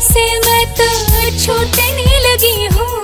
से मैं तो छूटने लगी हूँ।